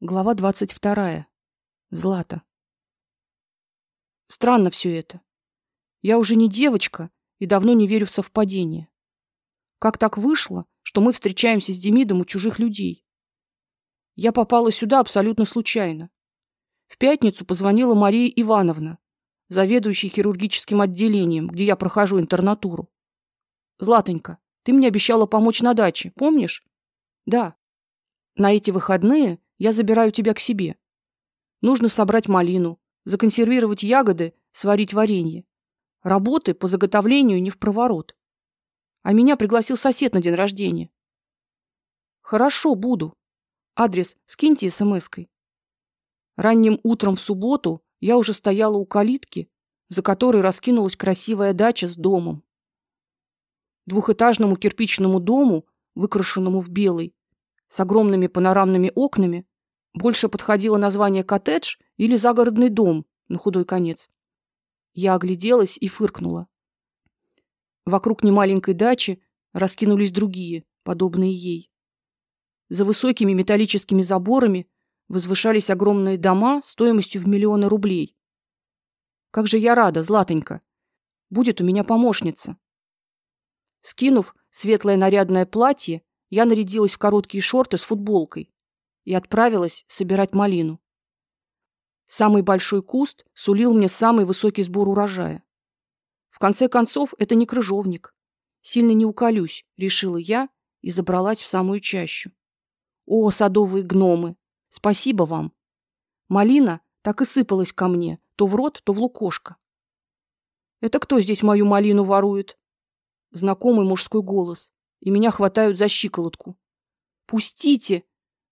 Глава двадцать вторая. Злата. Странно все это. Я уже не девочка и давно не верю в совпадения. Как так вышло, что мы встречаемся с Демидом у чужих людей? Я попала сюда абсолютно случайно. В пятницу позвонила Мария Ивановна, заведующая хирургическим отделением, где я прохожу интернатуру. Златонька, ты мне обещала помочь на даче, помнишь? Да. На эти выходные я забираю тебя к себе. Нужно собрать малину, законсервировать ягоды, сварить варенье. Работы по заготовлению не в проворот. А меня пригласил сосед на день рождения. Хорошо, буду. Адрес скиньте смской. Ранним утром в субботу я уже стояла у калитки, за которой раскинулась красивая дача с домом. Двухэтажному кирпичному дому, выкрашенному в белый, с огромными панорамными окнами, больше подходило название коттедж или загородный дом на худой конец. Я огляделась и фыркнула. Вокруг немаленькой дачи раскинулись другие, подобные ей. За высокими металлическими заборами возвышались огромные дома стоимостью в миллионы рублей. Как же я рада, Златонька. Будет у меня помощница. Скинув светлое нарядное платье, я нарядилась в короткие шорты с футболкой и отправилась собирать малину. Самый большой куст сулил мне самый высокий сбор урожая. В конце концов, это не крыжовник. Сильно не уколюсь, решила я и забралась в самую чащу. О, садовые гномы, спасибо вам. Малина так и сыпалась ко мне, то в рот, то в лукошко. Это кто здесь мою малину ворует? Знакомый мужской голос и меня хватают за щиколотку. Пустите,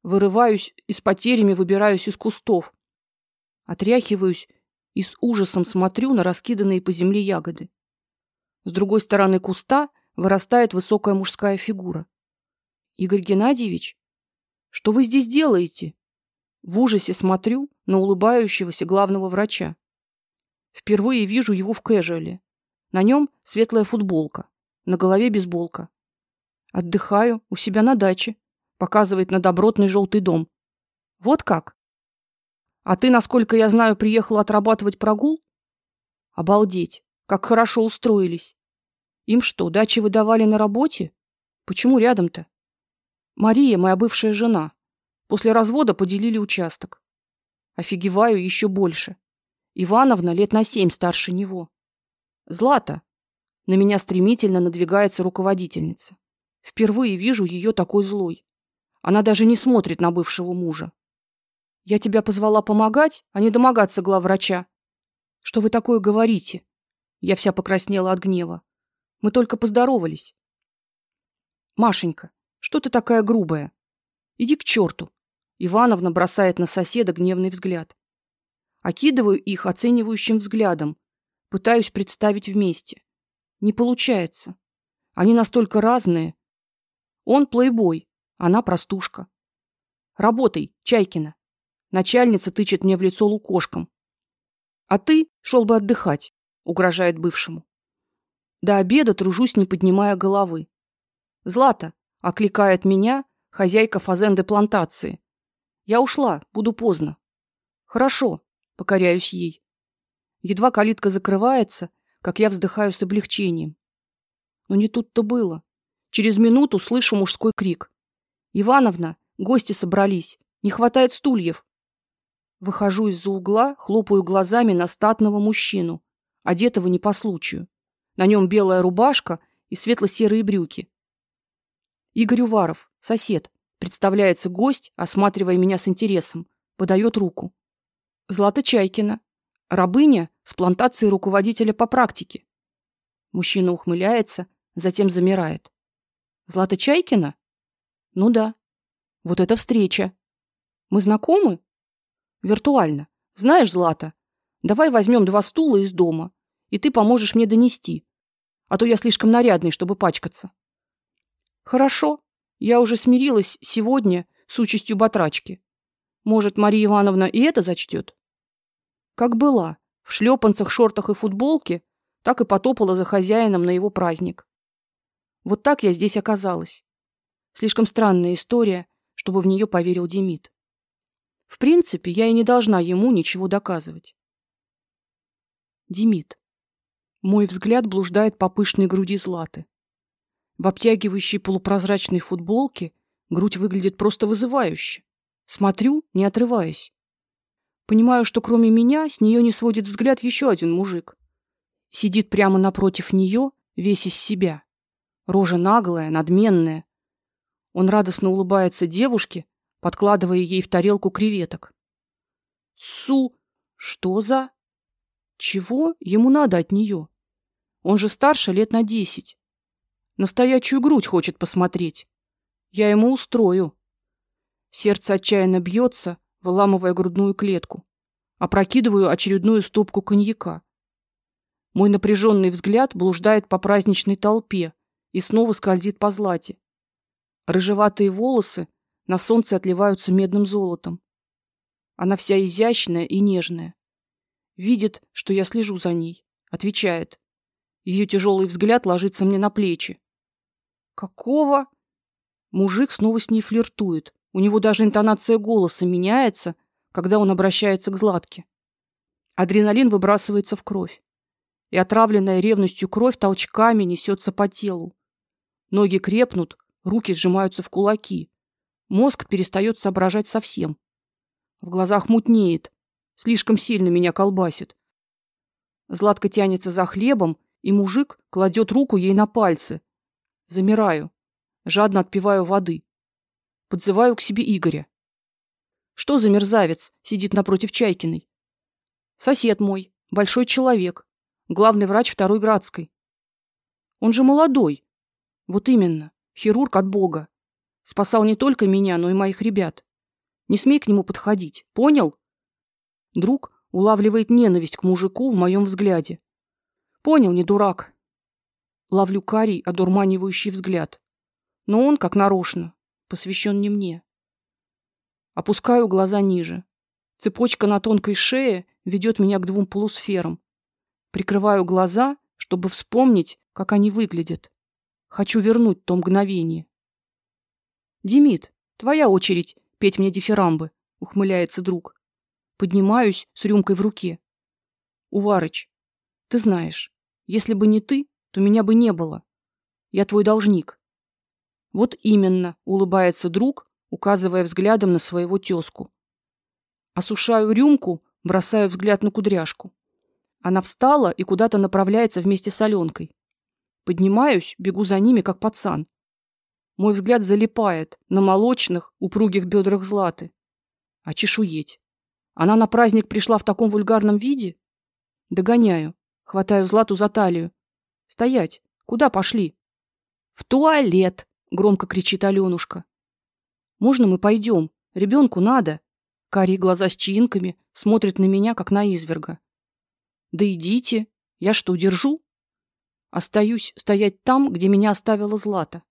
вырываюсь и с потерями выбираюсь из кустов. Отряхиваюсь и с ужасом смотрю на раскиданные по земле ягоды. С другой стороны куста вырастает высокая мужская фигура. Игорь Геннадьевич, что вы здесь делаете? В ужасе смотрю на улыбающегося главного врача. Впервые вижу его в кэжуале. На нем светлая футболка, на голове бейсболка. Отдыхаю у себя на даче, показывает на добротный желтый дом. Вот как? А ты, насколько я знаю, приехала отрабатывать прогул? Обалдеть, как хорошо устроились. Им что, дачи выдавали на работе? Почему рядом-то? Мария, моя бывшая жена. После развода поделили участок. Офигеваю еще больше. Ивановна лет на семь старше него. Злата. На меня стремительно надвигается руководительница. Впервые вижу ее такой злой. Она даже не смотрит на бывшего мужа. Я тебя позвала помогать, а не домогаться главврача. Что вы такое говорите? Я вся покраснела от гнева. Мы только поздоровались. Машенька, что ты такая грубая? Иди к черту. Ивановна бросает на соседа гневный взгляд. Окидываю их оценивающим взглядом, пытаюсь представить вместе. Не получается. Они настолько разные, он плейбой, она простушка. Работай, Чайкина. Начальница тычет мне в лицо лукошком. А ты шел бы отдыхать, угрожает бывшему. До обеда тружусь, не поднимая головы. Злата окликает меня хозяйка фазенды плантации. Я ушла, буду поздно. Хорошо, покоряюсь ей. Едва калитка закрывается, как я вздыхаю с облегчением. Но не тут-то было. Через минуту слышу мужской крик. Ивановна, гости собрались. Не хватает стульев. Выхожу из-за угла, хлопаю глазами на статного мужчину, одетого не по случаю. На нем белая рубашка и светло-серые брюки. Игорь Уваров, сосед, представляется гость, осматривая меня с интересом, подает руку. Злата Чайкина, рабыня с плантации руководителя по практике. Мужчина ухмыляется, затем замирает. Злата Чайкина? Ну да. Вот эта встреча. Мы знакомы? Виртуально. Знаешь, Злата, давай возьмем два стула из дома, и ты поможешь мне донести. А то я слишком нарядный, чтобы пачкаться. Хорошо. Я уже смирилась сегодня с участью батрачки. Может, Мария Ивановна и это зачтет? Как была, в шлепанцах, шортах и футболке, так и потопала за хозяином на его праздник. Вот так я здесь оказалась. Слишком странная история, чтобы в нее поверил Демид. В принципе, я и не должна ему ничего доказывать. Демид. Мой взгляд блуждает по пышной груди Златы. В обтягивающей полупрозрачной футболке грудь выглядит просто вызывающе. Смотрю, не отрываясь. Понимаю, что кроме меня с нее не сводит взгляд еще один мужик. Сидит прямо напротив нее, весь из себя. Рожа наглая, надменная. Он радостно улыбается девушке, подкладывая ей в тарелку креветок. Су, что за чего ему надо от нее? Он же старше лет на десять. Настоящую грудь хочет посмотреть. Я ему устрою. Сердце отчаянно бьется, выламывая грудную клетку. Опрокидываю очередную стопку коньяка. Мой напряженный взгляд блуждает по праздничной толпе и снова скользит по злате. Рыжеватые волосы на солнце отливаются медным золотом. Она вся изящная и нежная. Видит, что я слежу за ней, отвечает. Ее тяжелый взгляд ложится мне на плечи. Какого? Мужик снова с ней флиртует. У него даже интонация голоса меняется, когда он обращается к Златке. Адреналин выбрасывается в кровь, и отравленная ревностью кровь толчками несется по телу. Ноги крепнут, руки сжимаются в кулаки. Мозг перестает соображать совсем. В глазах мутнеет, слишком сильно меня колбасит. Златка тянется за хлебом, и мужик кладет руку ей на пальцы. Замираю, жадно отпиваю воды. Подзываю к себе Игоря. Что за мерзавец сидит напротив Чайкиной? Сосед мой, большой человек, главный врач второй градской. Он же молодой. Вот именно, хирург от бога. Спасал не только меня, но и моих ребят. Не смей к нему подходить. Понял? Друг улавливает ненависть к мужику в моем взгляде. Понял, не дурак. Ловлю карий одурманивающий взгляд. Но он, как нарочно, посвящен не мне. Опускаю глаза ниже. Цепочка на тонкой шее ведет меня к двум полусферам. Прикрываю глаза, чтобы вспомнить, как они выглядят. Хочу вернуть то мгновение. Демид, твоя очередь петь мне дифирамбы, ухмыляется друг. Поднимаюсь с рюмкой в руке. Уварыч, ты знаешь, если бы не ты, то меня бы не было. Я твой должник. Вот именно, улыбается друг, указывая взглядом на своего тёзку. Осушаю рюмку, бросаю взгляд на кудряшку. Она встала и куда-то направляется вместе с Алёнкой. Поднимаюсь, бегу за ними как пацан. Мой взгляд залипает на молочных, упругих бедрах Златы. А чешуеть. Она на праздник пришла в таком вульгарном виде? Догоняю, хватаю Злату за талию. Стоять. Куда пошли? В туалет, громко кричит Алёнушка. Можно мы пойдем? Ребенку надо. Карие глаза с чаинками смотрят на меня как на изверга. Да идите. Я что, держу? Остаюсь стоять там, где меня оставила Злата.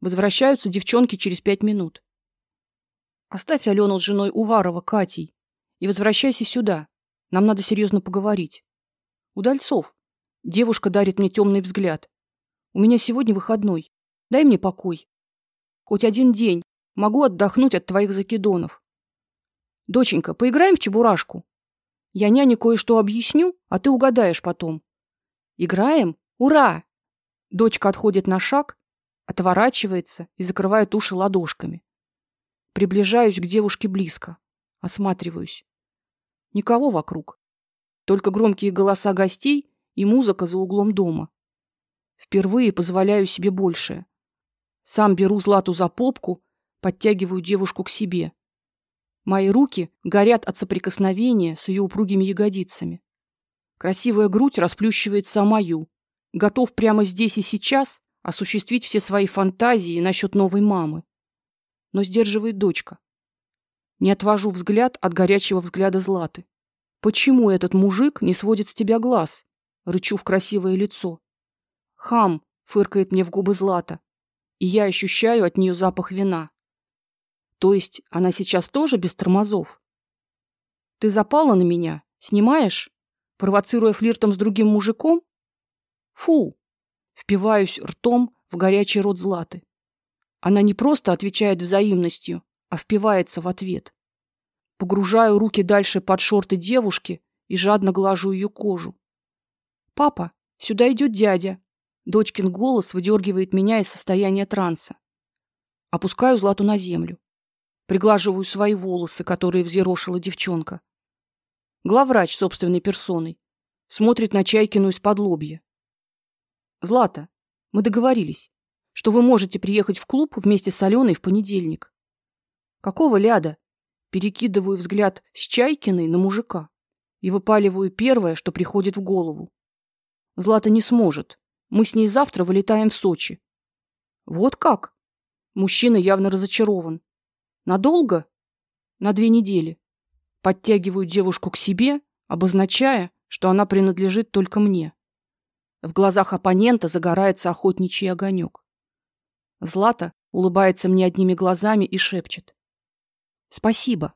Возвращаются девчонки через пять минут. Оставь Алену с женой Уварова, Катей и возвращайся сюда. Нам надо серьезно поговорить. Удальцов. Девушка дарит мне темный взгляд. У меня сегодня выходной. Дай мне покой. Хоть один день могу отдохнуть от твоих закидонов. Доченька, поиграем в чебурашку. Я няне кое-что объясню, а ты угадаешь потом. Играем? Ура! Дочка отходит на шаг, отворачивается и закрывает уши ладошками. Приближаюсь к девушке близко. Осматриваюсь. Никого вокруг. Только громкие голоса гостей и музыка за углом дома. Впервые позволяю себе большее. Сам беру Злату за попку, подтягиваю девушку к себе. Мои руки горят от соприкосновения с ее упругими ягодицами. Красивая грудь расплющивается о мою. Готов прямо здесь и сейчас осуществить все свои фантазии насчет новой мамы. Но сдерживает дочка. Не отвожу взгляд от горячего взгляда Златы. Почему этот мужик не сводит с тебя глаз? Рычу в красивое лицо. Хам, фыркает мне в губы Злата, и я ощущаю от нее запах вина. То есть она сейчас тоже без тормозов? Ты запала на меня, снимаешь, провоцируя флиртом с другим мужиком? Фу. Впиваюсь ртом в горячий рот Златы. Она не просто отвечает взаимностью, а впивается в ответ. Погружаю руки дальше под шорты девушки и жадно глажу ее кожу. Папа, сюда идет дядя. Дочкин голос выдергивает меня из состояния транса. Опускаю Злату на землю. Приглаживаю свои волосы, которые взъерошила девчонка. Главврач собственной персоной смотрит на Чайкину из-под лобья. Злата, мы договорились, что вы можете приехать в клуб вместе с Аленой в понедельник. Какого ляда? Перекидываю взгляд с Чайкиной на мужика и выпаливаю первое, что приходит в голову. Злата не сможет. Мы с ней завтра вылетаем в Сочи. Вот как? Мужчина явно разочарован. Надолго? На две недели. Подтягиваю девушку к себе, обозначая, что она принадлежит только мне. В глазах оппонента загорается охотничий огонек. Злата улыбается мне одними глазами и шепчет: "Спасибо".